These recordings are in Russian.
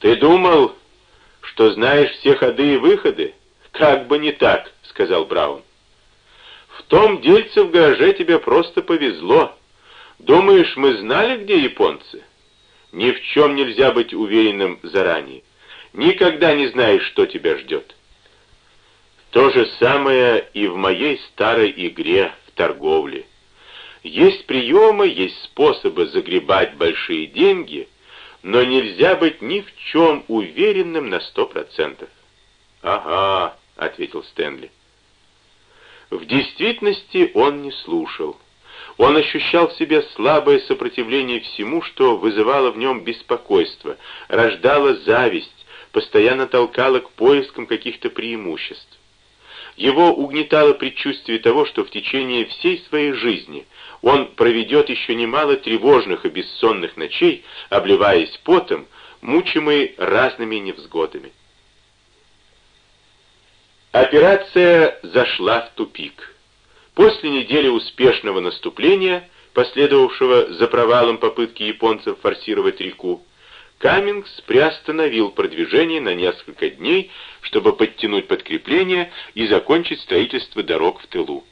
«Ты думал, что знаешь все ходы и выходы? Как бы не так», — сказал Браун. «В том дельце в гараже тебе просто повезло. Думаешь, мы знали, где японцы? Ни в чем нельзя быть уверенным заранее. Никогда не знаешь, что тебя ждет». То же самое и в моей старой игре в торговле. Есть приемы, есть способы загребать большие деньги, но нельзя быть ни в чем уверенным на сто процентов. «Ага», — ответил Стэнли. В действительности он не слушал. Он ощущал в себе слабое сопротивление всему, что вызывало в нем беспокойство, рождало зависть, постоянно толкало к поискам каких-то преимуществ. Его угнетало предчувствие того, что в течение всей своей жизни он проведет еще немало тревожных и бессонных ночей, обливаясь потом, мучимый разными невзгодами. Операция зашла в тупик. После недели успешного наступления, последовавшего за провалом попытки японцев форсировать реку, Каммингс приостановил продвижение на несколько дней, чтобы подтянуть подкрепление и закончить строительство дорог в тылу.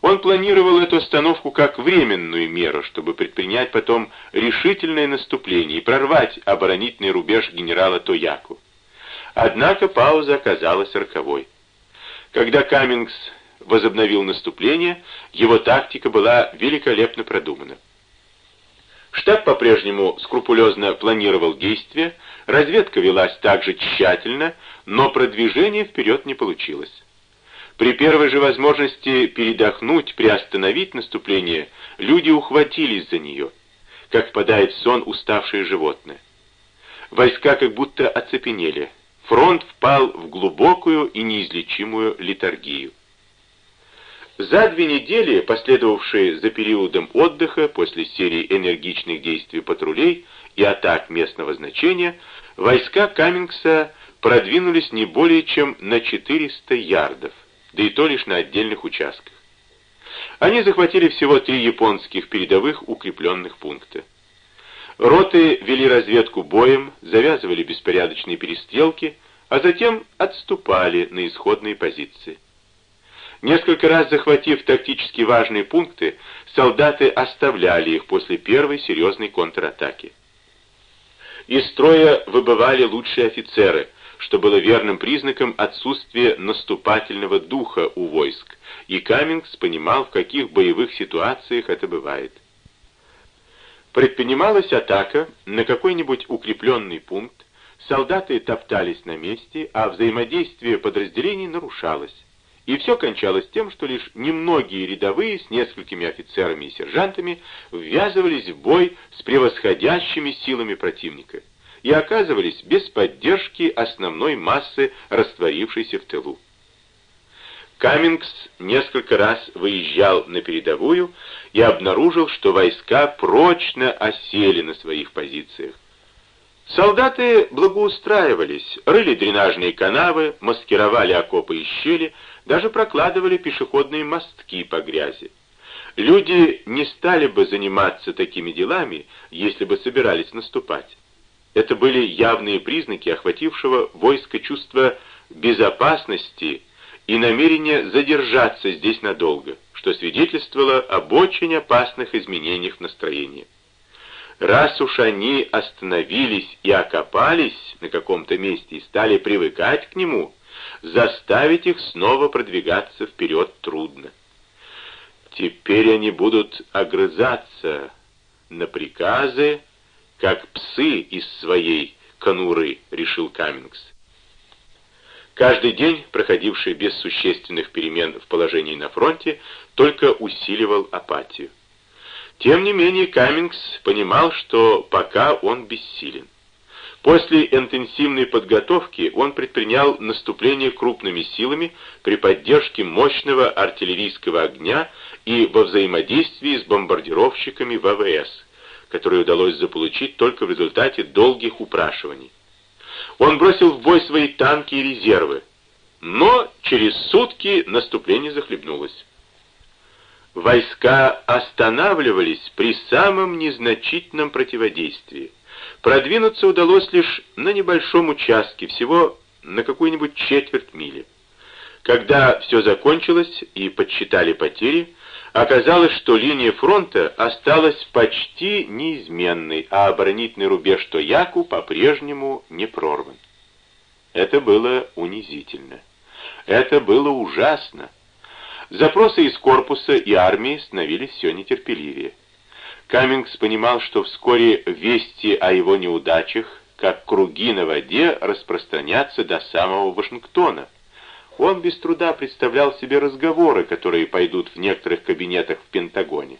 Он планировал эту остановку как временную меру, чтобы предпринять потом решительное наступление и прорвать оборонительный рубеж генерала Тояку. Однако пауза оказалась роковой. Когда Каммингс возобновил наступление, его тактика была великолепно продумана. Штаб по-прежнему скрупулезно планировал действия, разведка велась также тщательно, но продвижение вперед не получилось. При первой же возможности передохнуть, приостановить наступление, люди ухватились за нее, как впадает в сон уставшее животное. Войска как будто оцепенели. Фронт впал в глубокую и неизлечимую литургию. За две недели, последовавшие за периодом отдыха после серии энергичных действий патрулей и атак местного значения, войска Каммингса продвинулись не более чем на 400 ярдов, да и то лишь на отдельных участках. Они захватили всего три японских передовых укрепленных пункта. Роты вели разведку боем, завязывали беспорядочные перестрелки, а затем отступали на исходные позиции. Несколько раз захватив тактически важные пункты, солдаты оставляли их после первой серьезной контратаки. Из строя выбывали лучшие офицеры, что было верным признаком отсутствия наступательного духа у войск, и Каммингс понимал, в каких боевых ситуациях это бывает. Предпринималась атака на какой-нибудь укрепленный пункт, солдаты топтались на месте, а взаимодействие подразделений нарушалось. И все кончалось тем, что лишь немногие рядовые с несколькими офицерами и сержантами ввязывались в бой с превосходящими силами противника и оказывались без поддержки основной массы, растворившейся в тылу. Каммингс несколько раз выезжал на передовую и обнаружил, что войска прочно осели на своих позициях. Солдаты благоустраивались, рыли дренажные канавы, маскировали окопы и щели, даже прокладывали пешеходные мостки по грязи. Люди не стали бы заниматься такими делами, если бы собирались наступать. Это были явные признаки охватившего войско чувства безопасности и намерения задержаться здесь надолго, что свидетельствовало об очень опасных изменениях в настроении. Раз уж они остановились и окопались на каком-то месте и стали привыкать к нему, заставить их снова продвигаться вперед трудно. Теперь они будут огрызаться на приказы, как псы из своей конуры, решил Каммингс. Каждый день, проходивший без существенных перемен в положении на фронте, только усиливал апатию. Тем не менее, Каммингс понимал, что пока он бессилен. После интенсивной подготовки он предпринял наступление крупными силами при поддержке мощного артиллерийского огня и во взаимодействии с бомбардировщиками ВВС, которые удалось заполучить только в результате долгих упрашиваний. Он бросил в бой свои танки и резервы, но через сутки наступление захлебнулось. Войска останавливались при самом незначительном противодействии. Продвинуться удалось лишь на небольшом участке, всего на какую-нибудь четверть мили. Когда все закончилось и подсчитали потери, оказалось, что линия фронта осталась почти неизменной, а оборонительный рубеж Тояку по-прежнему не прорван. Это было унизительно. Это было ужасно. Запросы из корпуса и армии становились все нетерпеливее. Каммингс понимал, что вскоре вести о его неудачах, как круги на воде, распространятся до самого Вашингтона. Он без труда представлял себе разговоры, которые пойдут в некоторых кабинетах в Пентагоне.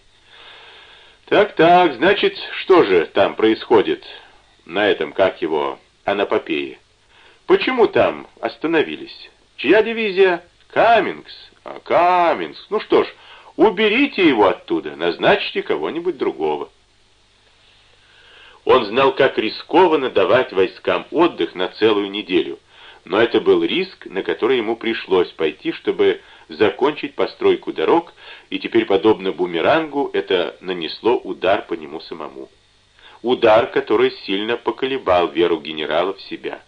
«Так-так, значит, что же там происходит на этом, как его, анапопее? Почему там остановились? Чья дивизия? Каммингс. А, Каммингс. Ну что ж, уберите его оттуда, назначьте кого-нибудь другого». Он знал, как рискованно давать войскам отдых на целую неделю – но это был риск, на который ему пришлось пойти, чтобы закончить постройку дорог, и теперь, подобно бумерангу, это нанесло удар по нему самому. Удар, который сильно поколебал веру генерала в себя.